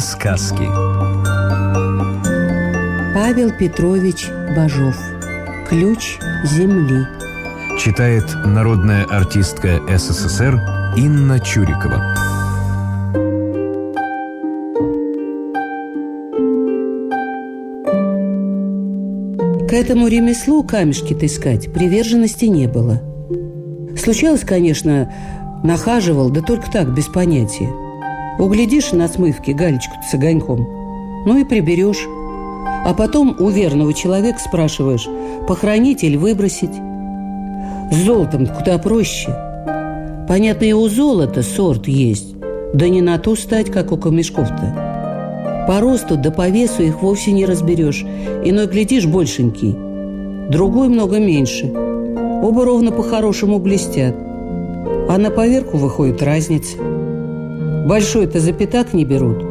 сказки Павел Петрович Бажов Ключ земли Читает народная артистка СССР Инна Чурикова К этому ремеслу камешки таскать приверженности не было. Случалось, конечно, нахаживал, да только так, без понятия. Углядишь на смывке галечку с огоньком, ну и приберешь. А потом у верного человека спрашиваешь, похоронить или выбросить. С золотом куда проще. Понятно, и у золота сорт есть, да не на ту стать, как у камешков-то. По росту да по весу их вовсе не разберешь. Иной, глядишь, большенький. Другой много меньше. Оба ровно по-хорошему блестят. А на поверку выходит разница. Большой-то за пятак не берут.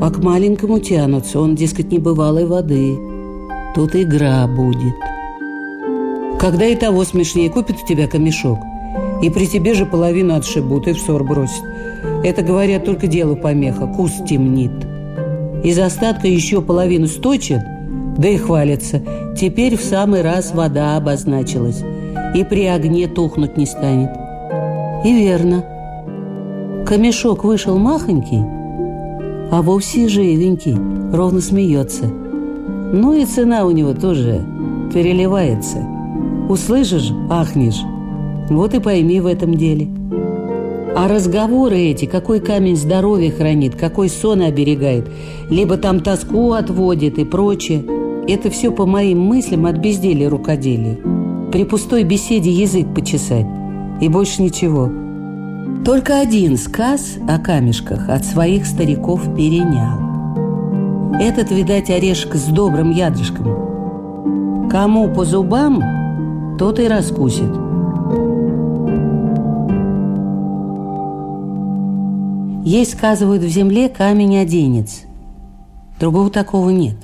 А к маленькому тянутся. Он, дескать, небывалой воды. Тут игра будет. Когда и того смешнее купит у тебя камешок. И при тебе же половину отшибут и в ссор бросит. Это, говорят, только делу помеха. Куст темнит. Из остатка еще половину сточат, да и хвалятся. Теперь в самый раз вода обозначилась, и при огне тухнуть не станет. И верно. Камешок вышел махонький, а вовсе живенький, ровно смеется. Ну и цена у него тоже переливается. Услышишь, ахнешь. Вот и пойми в этом деле – а разговоры эти, какой камень здоровья хранит, какой сон оберегает, либо там тоску отводит и прочее, это все по моим мыслям от безделия рукоделия. При пустой беседе язык почесать. И больше ничего. Только один сказ о камешках от своих стариков перенял. Этот, видать, орешек с добрым ядрышком. Кому по зубам, тот и раскусит. Есть, сказывают, в земле камень-оденец. Другого такого нет.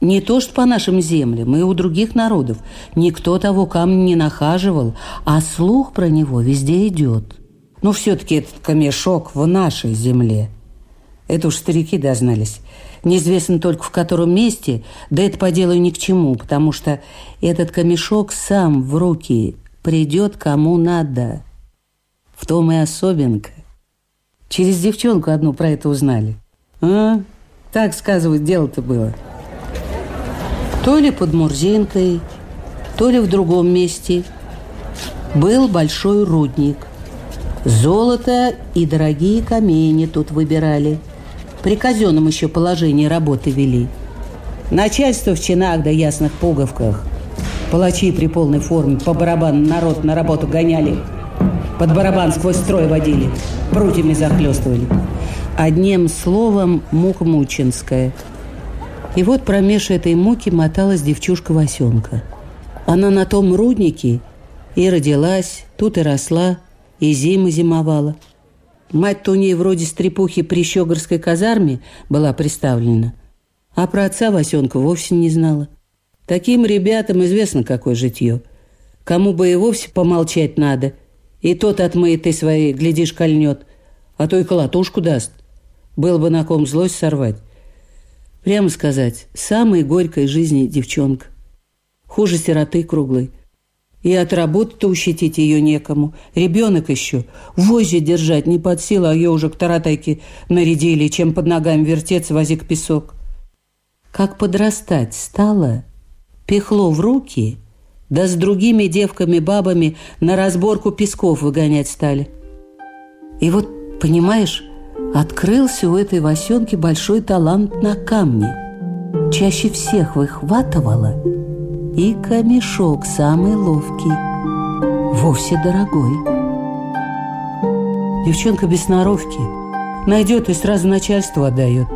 Не то, что по нашим землям, и у других народов. Никто того камня не нахаживал, а слух про него везде идет. Но все-таки этот камешок в нашей земле. Это уж старики дознались. Неизвестно только в котором месте, да это по делу ни к чему, потому что этот камешок сам в руки придет кому надо. В том и особенка. Через девчонку одну про это узнали. А? Так, сказывают, дело-то было. То ли под Мурзинкой, то ли в другом месте был большой рудник. Золото и дорогие камни тут выбирали. При казенном еще положении работы вели. Начальство в чинах да ясных пуговках. Палачи при полной форме по барабану народ на работу гоняли – под барабан сквозь строй водили, прутьями захлестывали. Одним словом, мука мученская. И вот промеж этой муки моталась девчушка Васенка. Она на том руднике и родилась, тут и росла, и зимы зимовала. Мать-то у ней вроде стрепухи при Щегорской казарме была представлена, а про отца Васенка вовсе не знала. Таким ребятам известно, какое житье. Кому бы и вовсе помолчать надо – и тот от ты своей, глядишь, кольнет, а то и колотушку даст. Было бы на ком злость сорвать. Прямо сказать, самой горькой жизни девчонка. Хуже сироты круглой. И от работы-то ущитить ее некому. Ребенок еще. Вожжи держать не под силу, а ее уже к таратайке нарядили, чем под ногами вертеться, возик песок. Как подрастать стало, пихло в руки – да с другими девками-бабами на разборку песков выгонять стали. И вот, понимаешь, открылся у этой Васенки большой талант на камне. Чаще всех выхватывала и камешок самый ловкий, вовсе дорогой. Девчонка без сноровки найдет и сразу начальству отдает.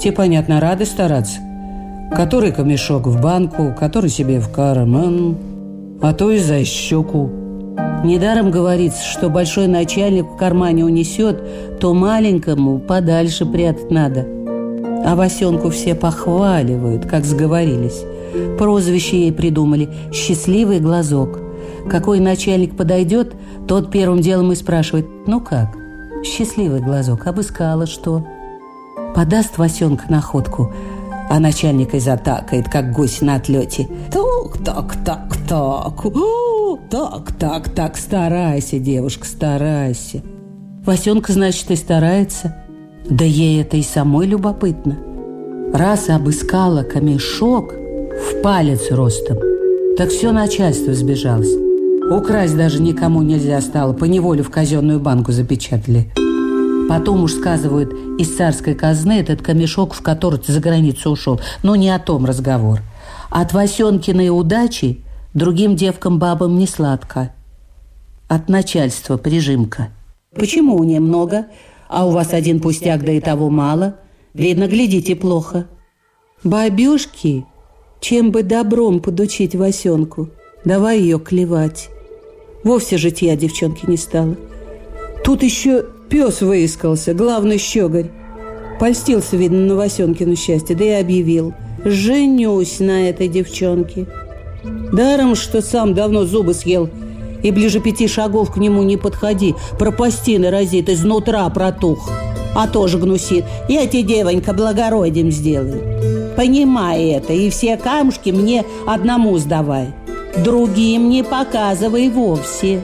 Те, понятно, рады стараться – Который камешок в банку, который себе в карман, а то и за щеку. Недаром говорится, что большой начальник в кармане унесет, то маленькому подальше прятать надо. А Васенку все похваливают, как сговорились. Прозвище ей придумали «Счастливый глазок». Какой начальник подойдет, тот первым делом и спрашивает «Ну как, счастливый глазок, обыскала что?» Подаст Васенка находку, а начальник и затакает, как гусь на отлете. Так, так, так, так, О, так, так, так, старайся, девушка, старайся. Васенка, значит, и старается. Да ей это и самой любопытно. Раз обыскала камешок в палец ростом, так все начальство сбежалось. Украсть даже никому нельзя стало, по неволе в казенную банку запечатали. Потом уж сказывают, из царской казны этот камешок, в который за границу ушел. Но не о том разговор. От Васенкиной удачи другим девкам-бабам не сладко. От начальства прижимка. Почему у нее много, а у вас один пустяк, да и того мало? Видно, глядите плохо. Бабюшки, чем бы добром подучить Васенку, давай ее клевать. Вовсе житья девчонки не стало. Тут еще пес выискался, главный щеголь. Польстился, видно, на Васенкину счастье, да и объявил. Женюсь на этой девчонке. Даром, что сам давно зубы съел, и ближе пяти шагов к нему не подходи, пропастины разит, изнутра протух. А тоже гнусит. Я тебе, девонька, благородием сделаю. Понимай это, и все камушки мне одному сдавай другим не показывай вовсе.